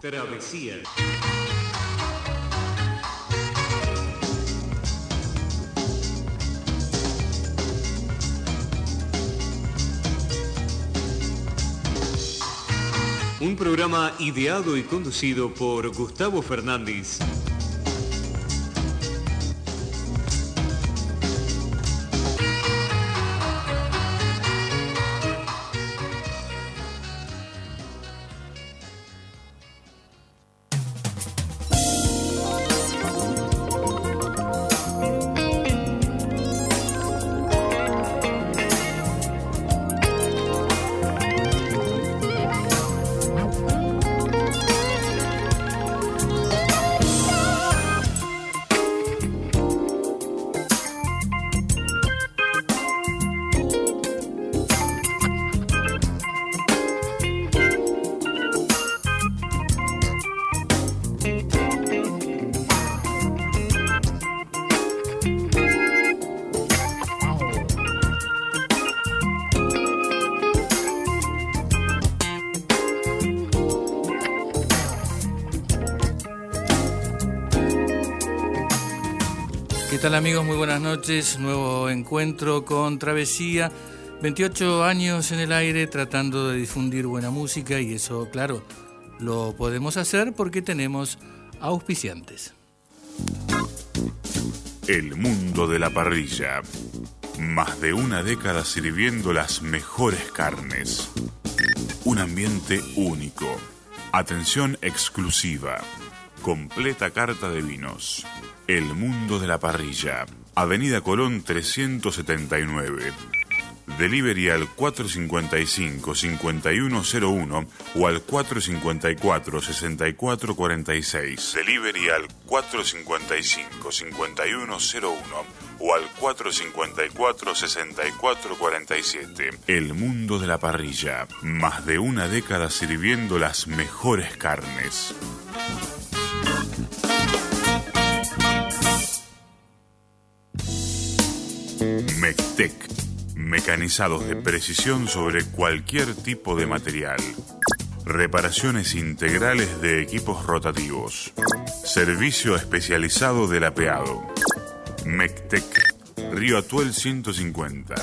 Travesía. Un programa ideado y conducido por Gustavo Fernández. Tal amigos? Muy buenas noches. Nuevo encuentro con Travesía. 28 años en el aire tratando de difundir buena música y eso, claro, lo podemos hacer porque tenemos auspiciantes. El mundo de la parrilla. Más de una década sirviendo las mejores carnes. Un ambiente único. Atención exclusiva. Completa carta de vinos. El mundo de la parrilla. Avenida Colón 379. Delivery al 455-5101 o al 454-6446. Delivery al 455-5101 o al 454-6447. El mundo de la parrilla. Más de una década sirviendo las mejores carnes. Mectec. Mecanizados de precisión sobre cualquier tipo de material. Reparaciones integrales de equipos rotativos. Servicio especializado del apeado. Mectec. Río Atuel 150.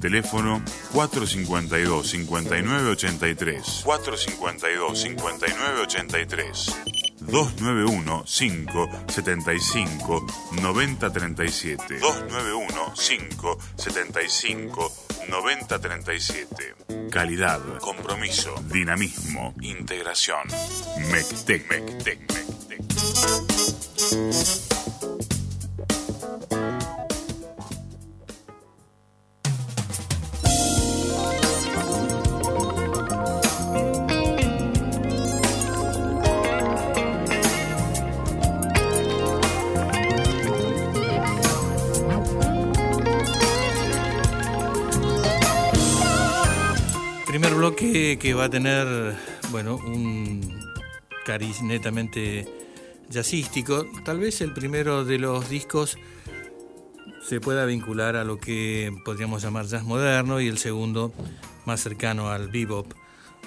Teléfono 452-5983. 452-5983. 291-575-9037. 291-575-9037. Calidad, compromiso, dinamismo, integración. Mectec, Mectec, Mectec. Que va a tener, bueno, un cariz netamente jazzístico. Tal vez el primero de los discos se pueda vincular a lo que podríamos llamar jazz moderno y el segundo más cercano al bebop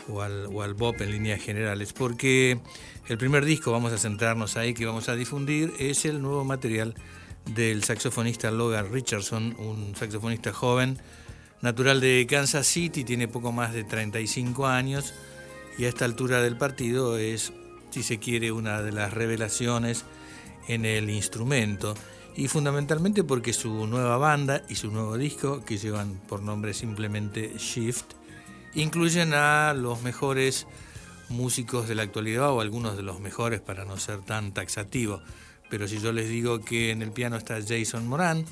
o al, o al bop en líneas generales, porque el primer disco, vamos a centrarnos ahí, que vamos a difundir, es el nuevo material del saxofonista Logan Richardson, un saxofonista joven, natural de Kansas City, tiene poco más de 35 años y a esta altura del partido es, si se quiere, una de las revelaciones en el instrumento y fundamentalmente porque su nueva banda y su nuevo disco, que llevan por nombre simplemente Shift, incluyen a los mejores músicos de la actualidad o algunos de los mejores para no ser tan taxativo. Pero si yo les digo que en el piano está Jason Moran,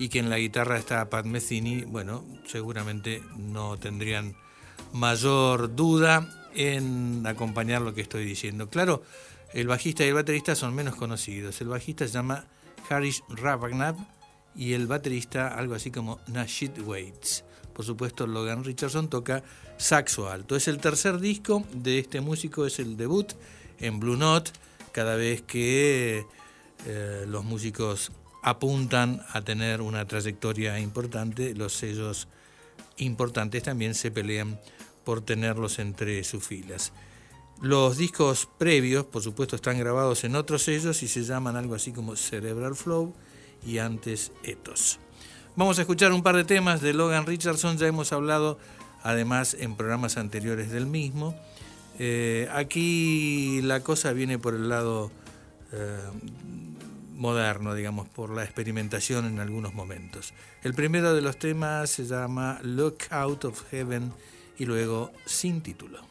y que en la guitarra está Pat Metheny, bueno, seguramente no tendrían mayor duda en acompañar lo que estoy diciendo. Claro, el bajista y el baterista son menos conocidos. El bajista se llama Harish Ravagnav y el baterista algo así como Nashid Waits. Por supuesto, Logan Richardson toca saxo alto. Es el tercer disco de este músico, es el debut en Blue Note. Cada vez que eh, los músicos apuntan a tener una trayectoria importante, los sellos importantes también se pelean por tenerlos entre sus filas. Los discos previos, por supuesto, están grabados en otros sellos y se llaman algo así como Cerebral Flow y antes Ethos. Vamos a escuchar un par de temas de Logan Richardson, ya hemos hablado además en programas anteriores del mismo. Eh, aquí la cosa viene por el lado eh, moderno, digamos, por la experimentación en algunos momentos. El primero de los temas se llama Look Out of Heaven y luego Sin título.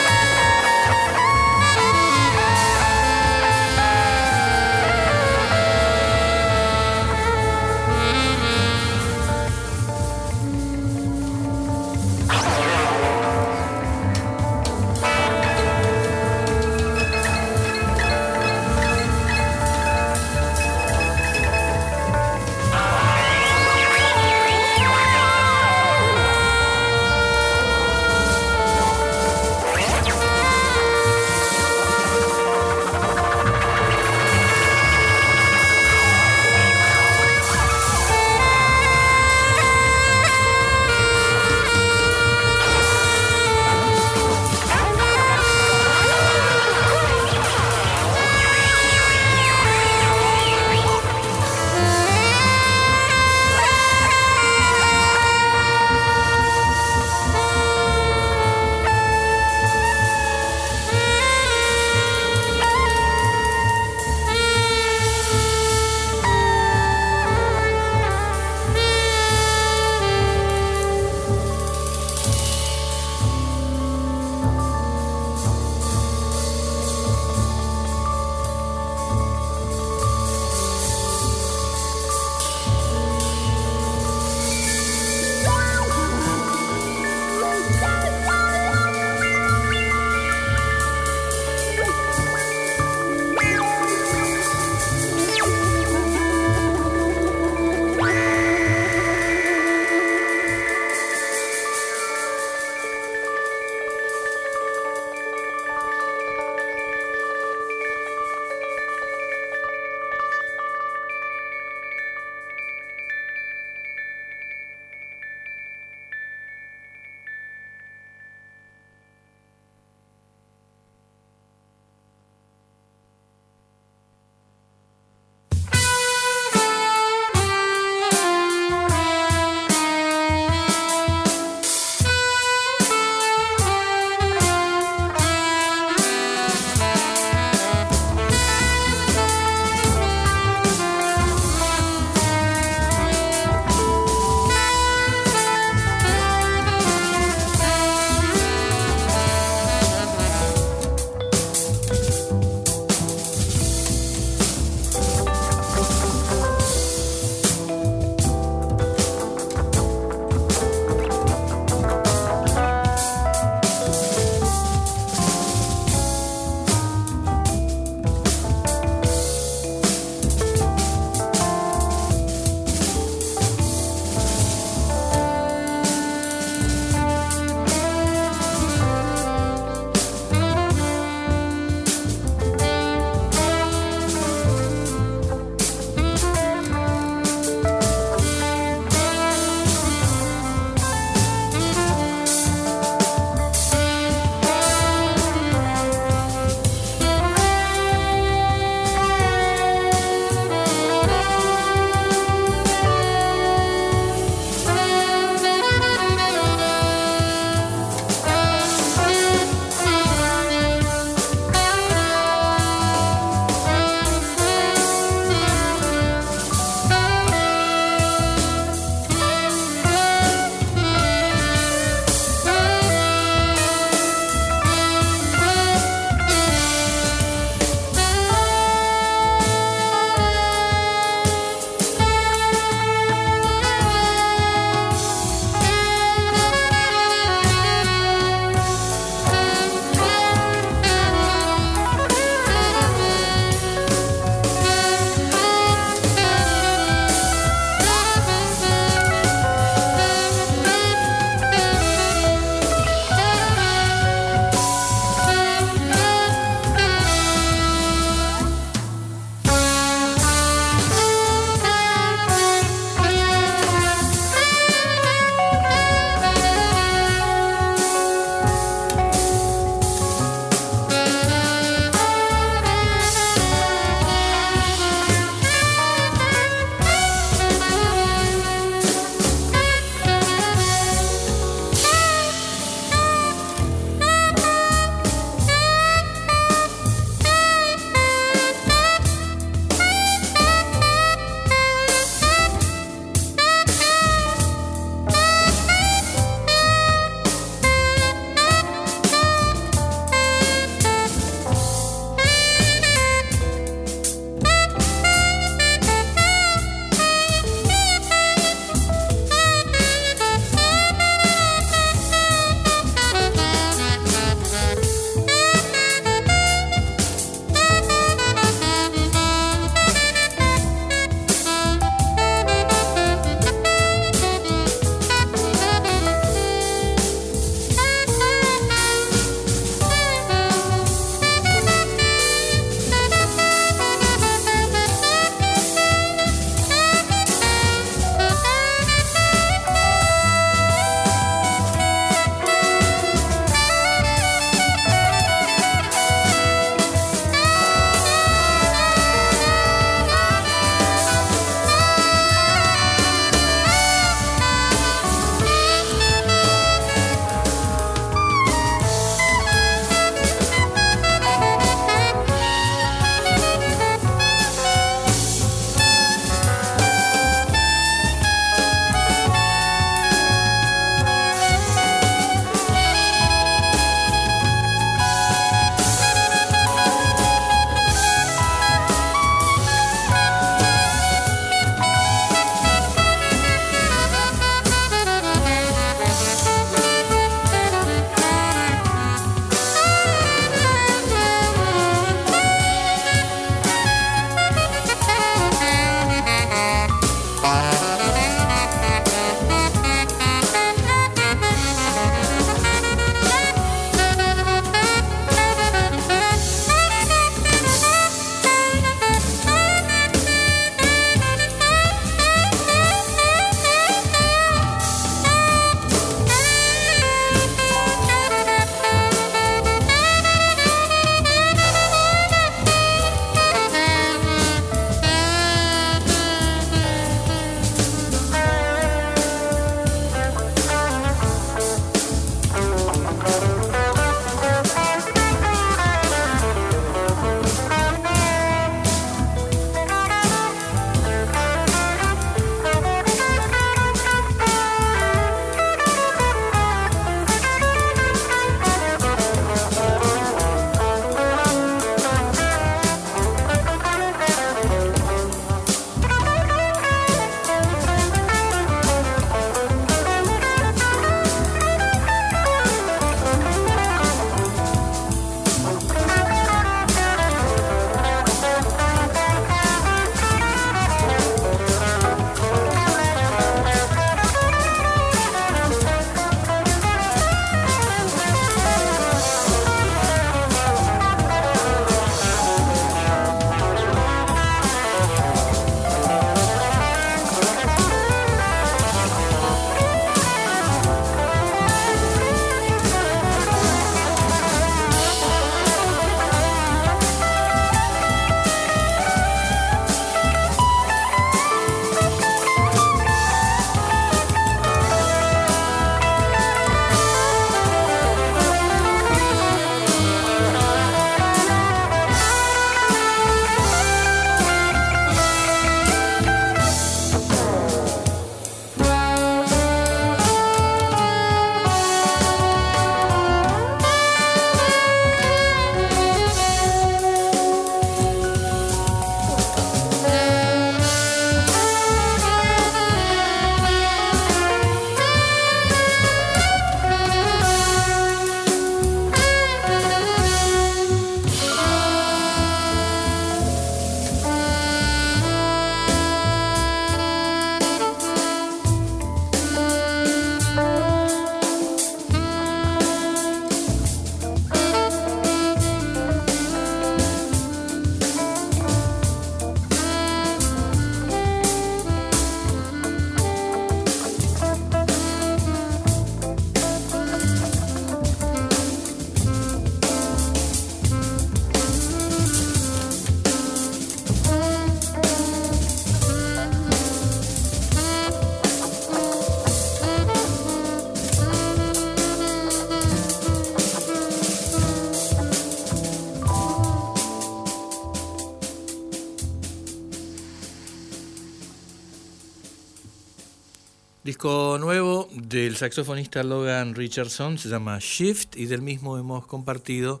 Nuevo del saxofonista Logan Richardson se llama Shift y del mismo hemos compartido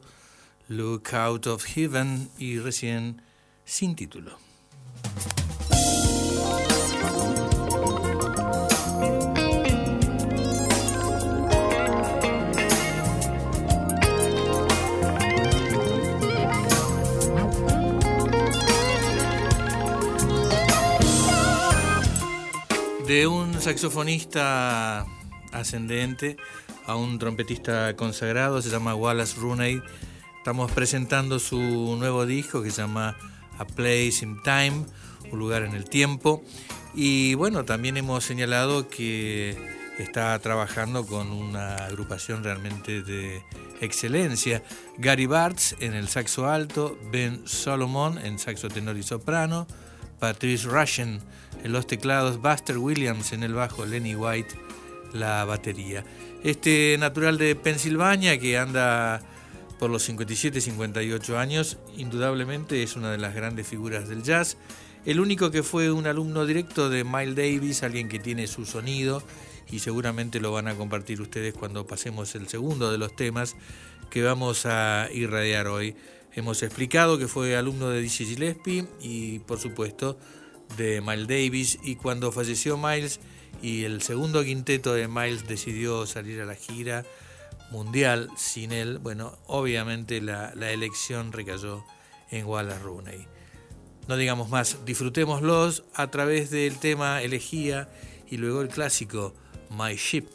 Look Out of Heaven y recién sin título. De un saxofonista ascendente a un trompetista consagrado, se llama Wallace Rooney. Estamos presentando su nuevo disco que se llama A Place in Time, un lugar en el tiempo. Y bueno, también hemos señalado que está trabajando con una agrupación realmente de excelencia. Gary Bartz en el saxo alto, Ben Solomon en saxo tenor y soprano, Patrice Rushen en los teclados, Buster Williams en el bajo, Lenny White la batería. Este natural de Pensilvania que anda por los 57-58 años, indudablemente es una de las grandes figuras del jazz. El único que fue un alumno directo de Miles Davis, alguien que tiene su sonido y seguramente lo van a compartir ustedes cuando pasemos el segundo de los temas que vamos a irradiar hoy. Hemos explicado que fue alumno de Dizzy Gillespie y por supuesto de Miles Davis y cuando falleció Miles y el segundo quinteto de Miles decidió salir a la gira mundial sin él, bueno, obviamente la, la elección recayó en Wallace Rooney. No digamos más, disfrutémoslos a través del tema Elegía y luego el clásico My Ship.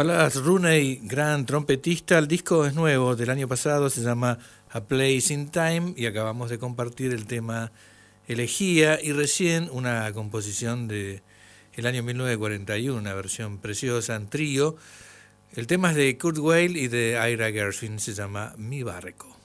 Wallace Rooney, gran trompetista, el disco es nuevo, del año pasado, se llama A Place in Time y acabamos de compartir el tema Elegía y recién una composición de el año 1941, una versión preciosa en trío. El tema es de Kurt Weill y de Ira Gershwin, se llama Mi Barco.